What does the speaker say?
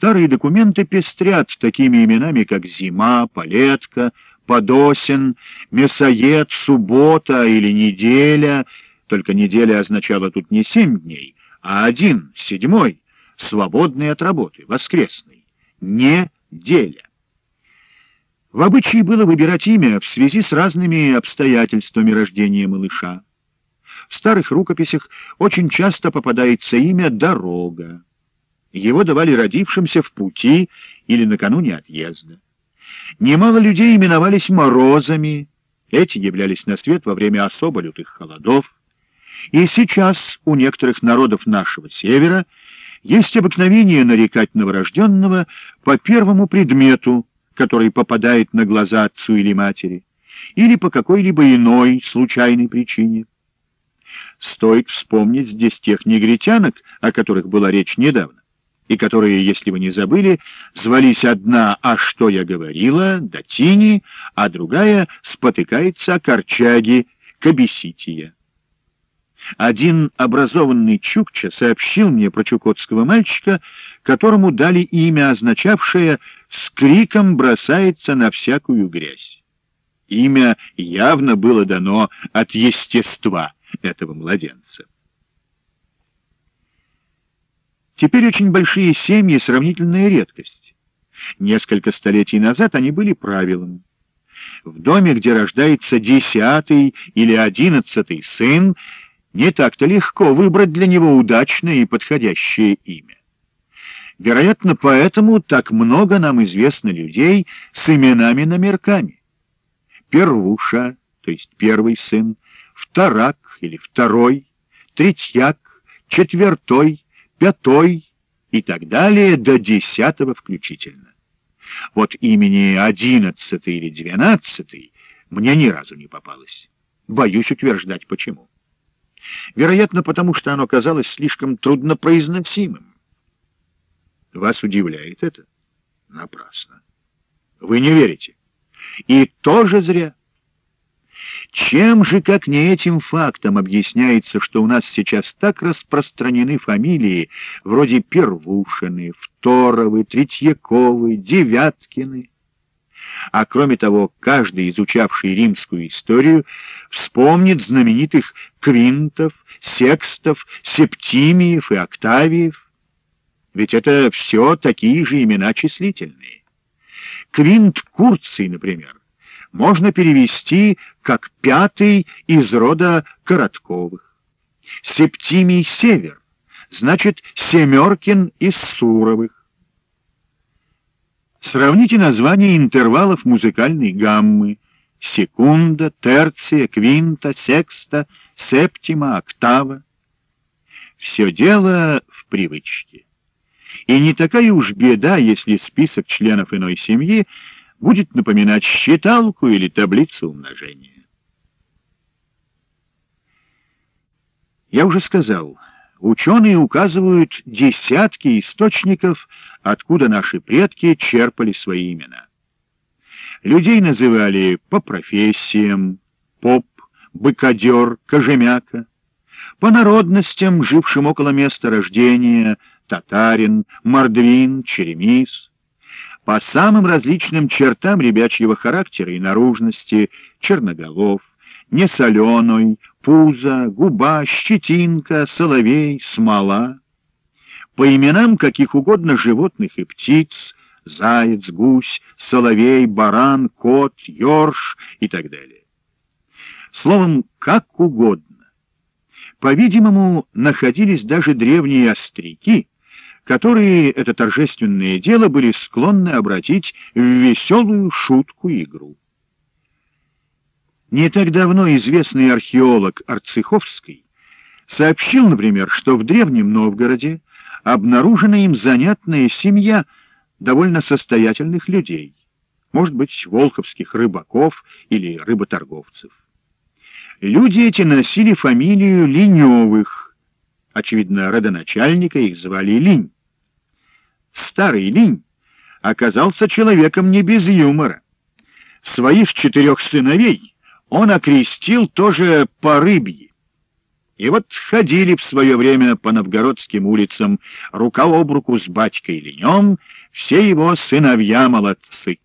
Старые документы пестрят такими именами, как «Зима», «Палетка», «Подосин», «Мясоед», «Суббота» или «Неделя». Только неделя означала тут не семь дней, а один, седьмой, свободный от работы, воскресный. Неделя. В обычае было выбирать имя в связи с разными обстоятельствами рождения малыша. В старых рукописях очень часто попадается имя «Дорога». Его давали родившимся в пути или накануне отъезда. Немало людей именовались морозами, эти являлись на свет во время особо лютых холодов. И сейчас у некоторых народов нашего севера есть обыкновение нарекать новорожденного по первому предмету, который попадает на глаза отцу или матери, или по какой-либо иной случайной причине. Стоит вспомнить здесь тех негритянок, о которых была речь недавно и которые, если вы не забыли, звались одна «А что я говорила?» Датини, а другая спотыкается о Корчаге Кабесития. Один образованный Чукча сообщил мне про чукотского мальчика, которому дали имя, означавшее «с криком бросается на всякую грязь». Имя явно было дано от естества этого младенца. Теперь очень большие семьи — сравнительная редкость. Несколько столетий назад они были правилом. В доме, где рождается десятый или одиннадцатый сын, не так-то легко выбрать для него удачное и подходящее имя. Вероятно, поэтому так много нам известно людей с именами-номерками. Первуша, то есть первый сын, вторак или второй, третьяк, четвертой, пятой и так далее до десятого включительно. Вот имени одиннадцатый или двенадцатый мне ни разу не попалось. Боюсь утверждать, почему. Вероятно, потому что оно казалось слишком труднопроизносимым. Вас удивляет это? Напрасно. Вы не верите. И тоже зря. Чем же, как не этим фактом, объясняется, что у нас сейчас так распространены фамилии вроде Первушины, Второвы, Третьяковы, Девяткины? А кроме того, каждый, изучавший римскую историю, вспомнит знаменитых Квинтов, Секстов, Септимиев и Октавиев. Ведь это все такие же имена числительные. Квинт Курций, например, можно перевести как пятый из рода Коротковых. Септимий Север, значит, Семеркин из Суровых. Сравните названия интервалов музыкальной гаммы секунда, терция, квинта, секста, септима, октава. Все дело в привычке. И не такая уж беда, если список членов иной семьи будет напоминать считалку или таблицу умножения. Я уже сказал, ученые указывают десятки источников, откуда наши предки черпали свои имена. Людей называли по профессиям, поп, быкодер, кожемяка, по народностям, жившим около места рождения, татарин, мордвин, черемис — по самым различным чертам ребячьего характера и наружности, черноголов, несоленой, пузо, губа, щетинка, соловей, смола, по именам каких угодно животных и птиц, заяц, гусь, соловей, баран, кот, ёрш и так далее. Словом, как угодно. По-видимому, находились даже древние остряки, которые это торжественное дело были склонны обратить в веселую шутку-игру. Не так давно известный археолог Арциховский сообщил, например, что в Древнем Новгороде обнаружена им занятная семья довольно состоятельных людей, может быть, волховских рыбаков или рыботорговцев. Люди эти носили фамилию Леневых, очевидно, родоначальника их звали Линь старый линь, оказался человеком не без юмора. Своих четырех сыновей он окрестил тоже по рыбьи. И вот ходили в свое время по новгородским улицам рука об руку с батькой Ленем все его сыновья-молодцы.